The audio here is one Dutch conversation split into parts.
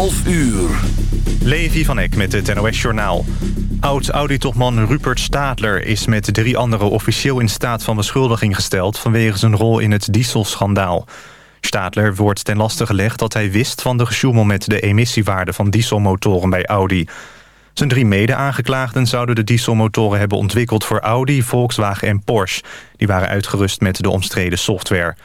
11 uur. Levi van Eck met het NOS-journaal. Oud-Audi-topman Rupert Stadler is met drie anderen officieel in staat van beschuldiging gesteld... vanwege zijn rol in het dieselschandaal. Stadler wordt ten laste gelegd dat hij wist van de gesjoemel... met de emissiewaarde van dieselmotoren bij Audi. Zijn drie mede-aangeklaagden zouden de dieselmotoren hebben ontwikkeld... voor Audi, Volkswagen en Porsche. Die waren uitgerust met de omstreden software...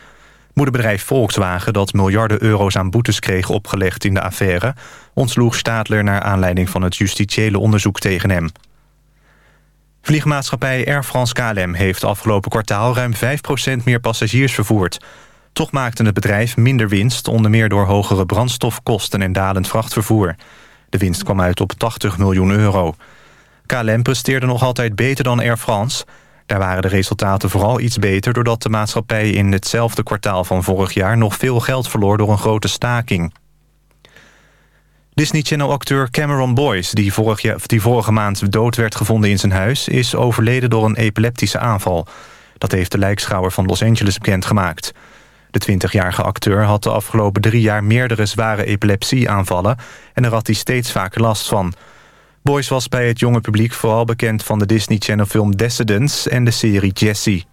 Moederbedrijf Volkswagen, dat miljarden euro's aan boetes kreeg opgelegd in de affaire... ontsloeg Stadler naar aanleiding van het justitiële onderzoek tegen hem. Vliegmaatschappij Air France KLM heeft afgelopen kwartaal ruim 5% meer passagiers vervoerd. Toch maakte het bedrijf minder winst, onder meer door hogere brandstofkosten en dalend vrachtvervoer. De winst kwam uit op 80 miljoen euro. KLM presteerde nog altijd beter dan Air France... Daar waren de resultaten vooral iets beter... doordat de maatschappij in hetzelfde kwartaal van vorig jaar... nog veel geld verloor door een grote staking. Disney Channel-acteur Cameron Boyce, die, vorig jaar, die vorige maand dood werd gevonden in zijn huis... is overleden door een epileptische aanval. Dat heeft de lijkschouwer van Los Angeles bekendgemaakt. De 20-jarige acteur had de afgelopen drie jaar meerdere zware epilepsieaanvallen... en er had hij steeds vaker last van... Boyce was bij het jonge publiek vooral bekend van de Disney Channel film Descendants en de serie Jessie.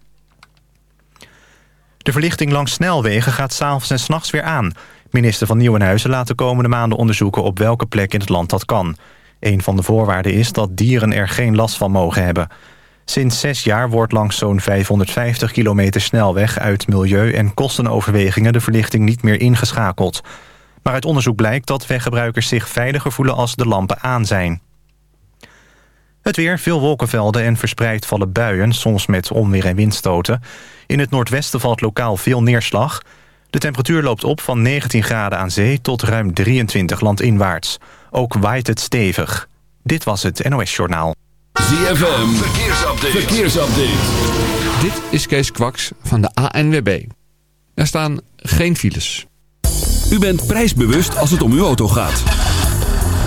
De verlichting langs snelwegen gaat s'avonds en s'nachts weer aan. Minister van Nieuwenhuizen laat de komende maanden onderzoeken op welke plek in het land dat kan. Een van de voorwaarden is dat dieren er geen last van mogen hebben. Sinds zes jaar wordt langs zo'n 550 kilometer snelweg uit milieu- en kostenoverwegingen de verlichting niet meer ingeschakeld. Maar uit onderzoek blijkt dat weggebruikers zich veiliger voelen als de lampen aan zijn. Het weer, veel wolkenvelden en verspreid vallen buien, soms met onweer en windstoten. In het noordwesten valt lokaal veel neerslag. De temperatuur loopt op van 19 graden aan zee tot ruim 23 landinwaarts. Ook waait het stevig. Dit was het NOS Journaal. ZFM, verkeersupdate. verkeersupdate. Dit is Kees Kwaks van de ANWB. Er staan geen files. U bent prijsbewust als het om uw auto gaat.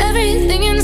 everything in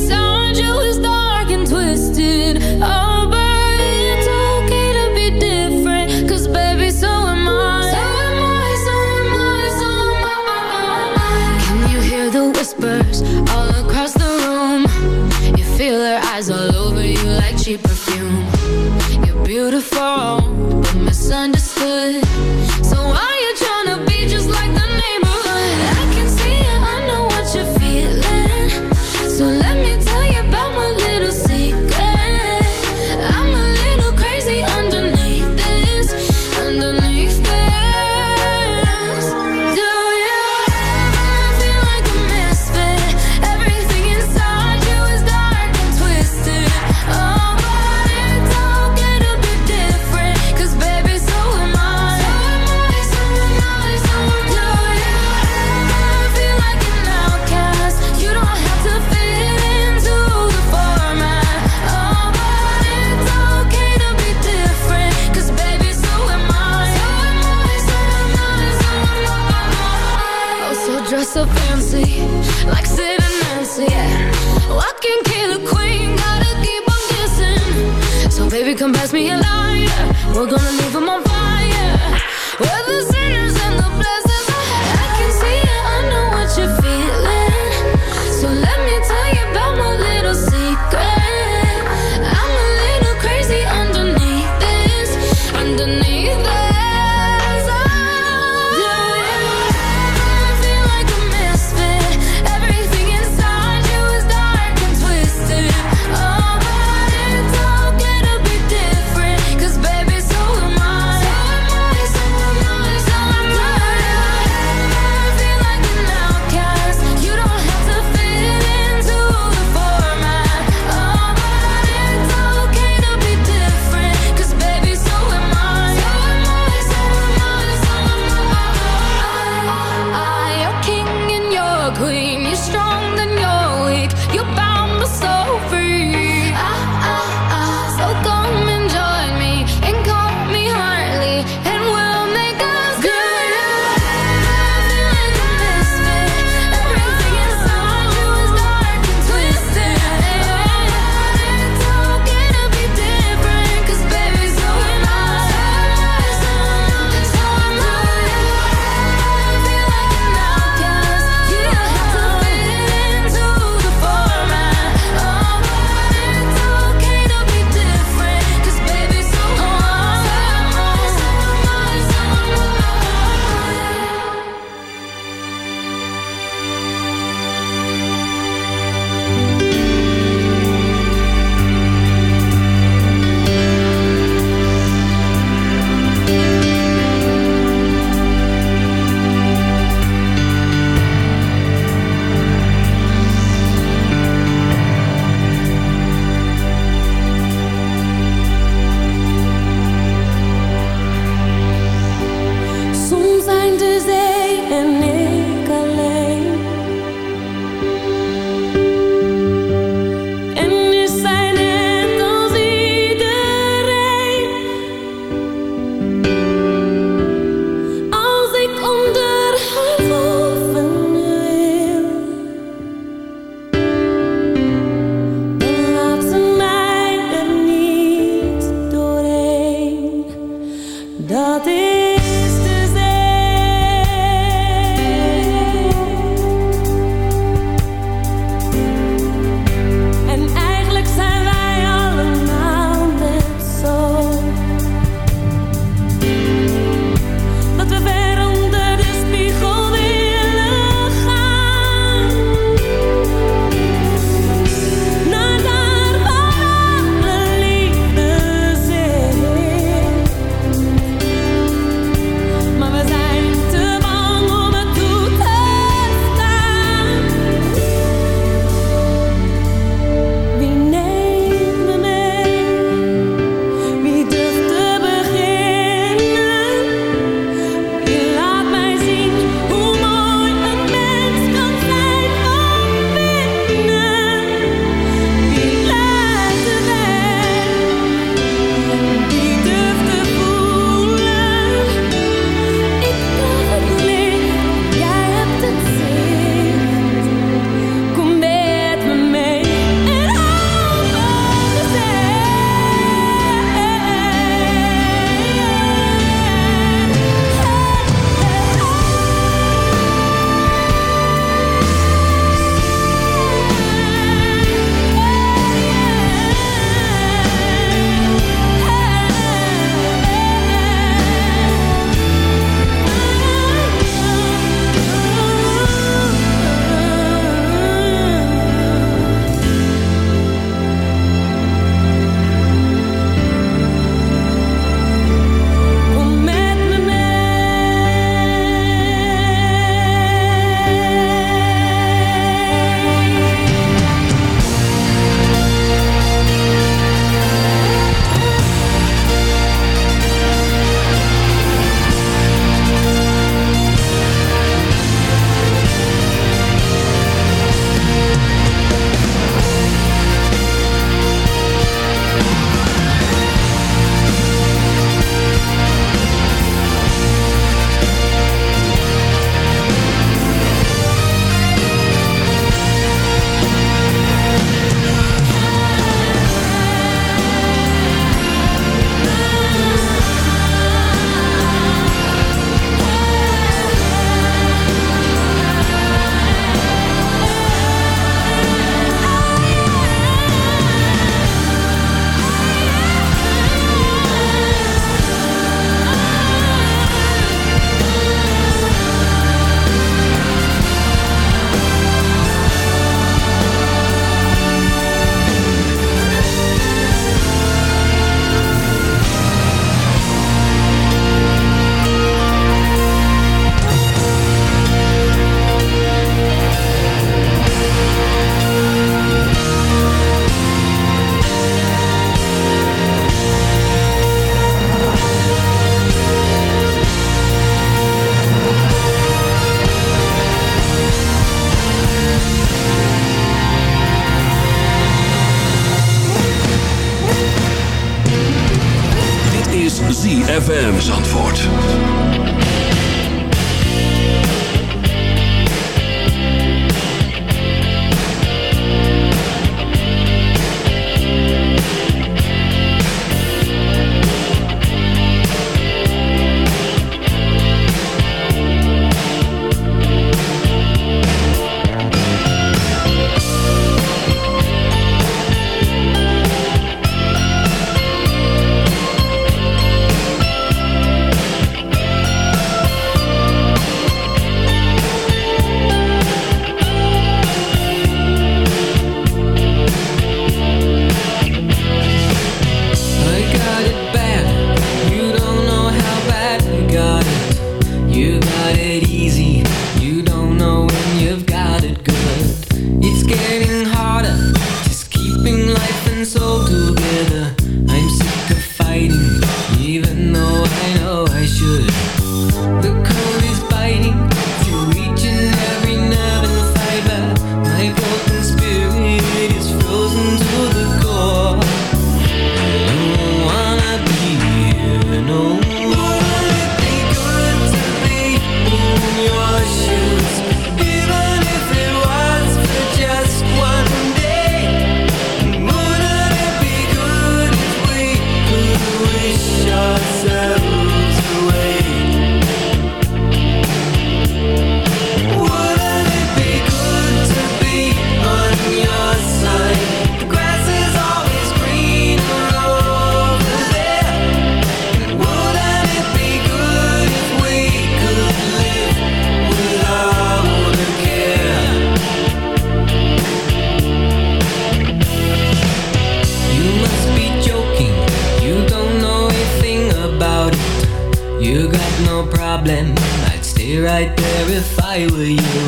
I'd stay right there if I were you.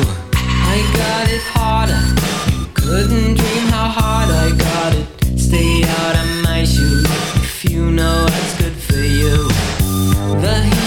I got it harder. You couldn't dream how hard I got it. Stay out of my shoes if you know what's good for you. The heat.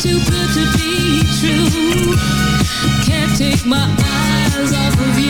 too good to be true. Can't take my eyes off of you.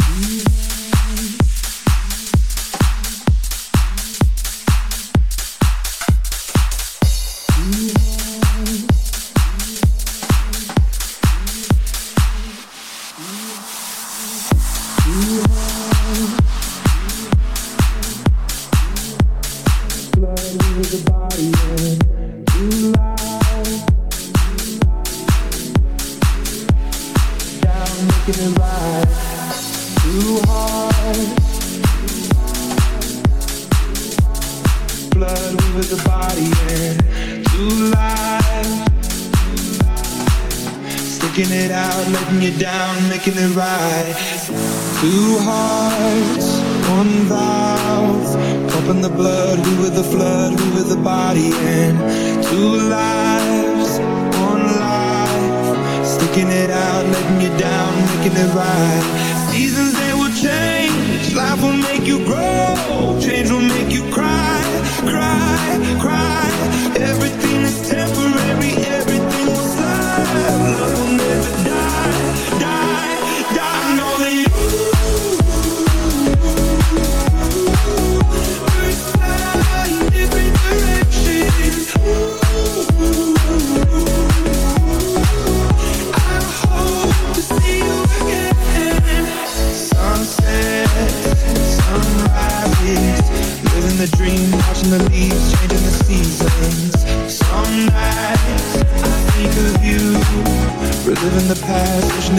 it right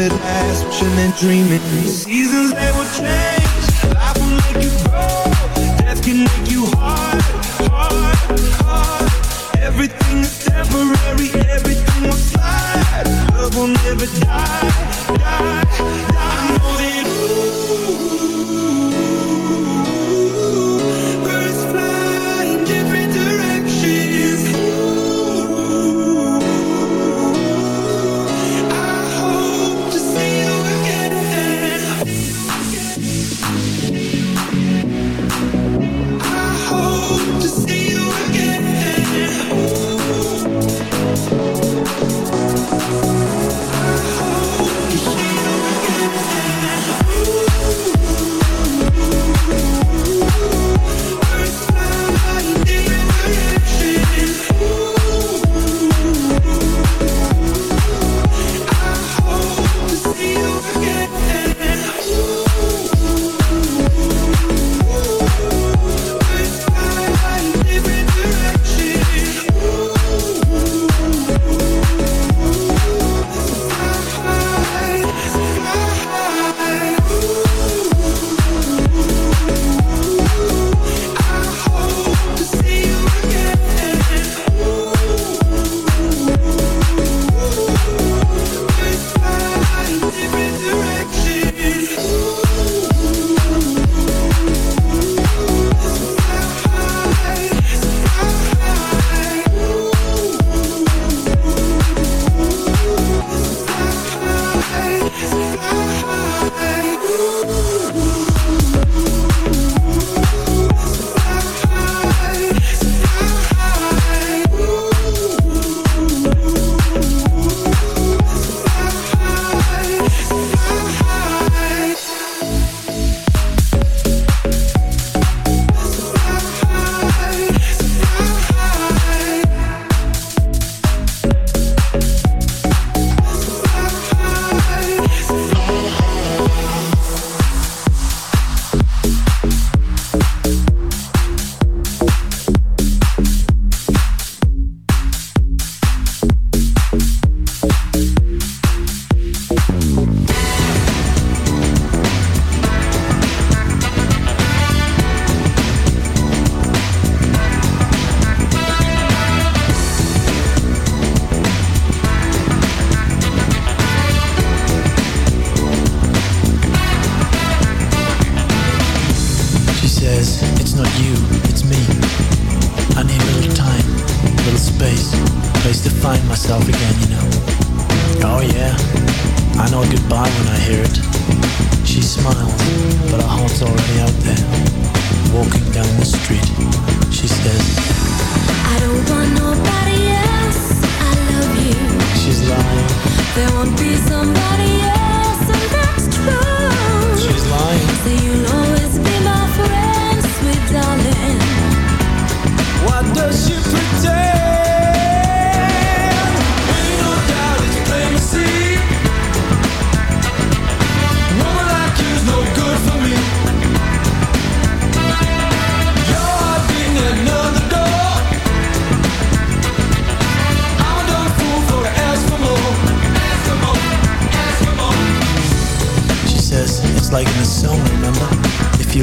paradise, wishing and dreaming. Seasons they will change.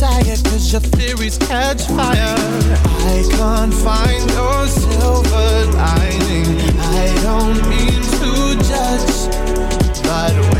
desire Cause your theories catch fire. I can't find your silver lining. I don't mean to judge But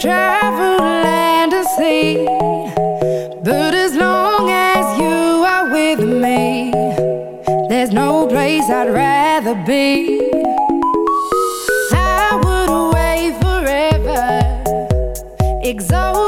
travel land and sea, but as long as you are with me, there's no place I'd rather be. I would away forever, exalted.